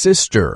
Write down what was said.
sister.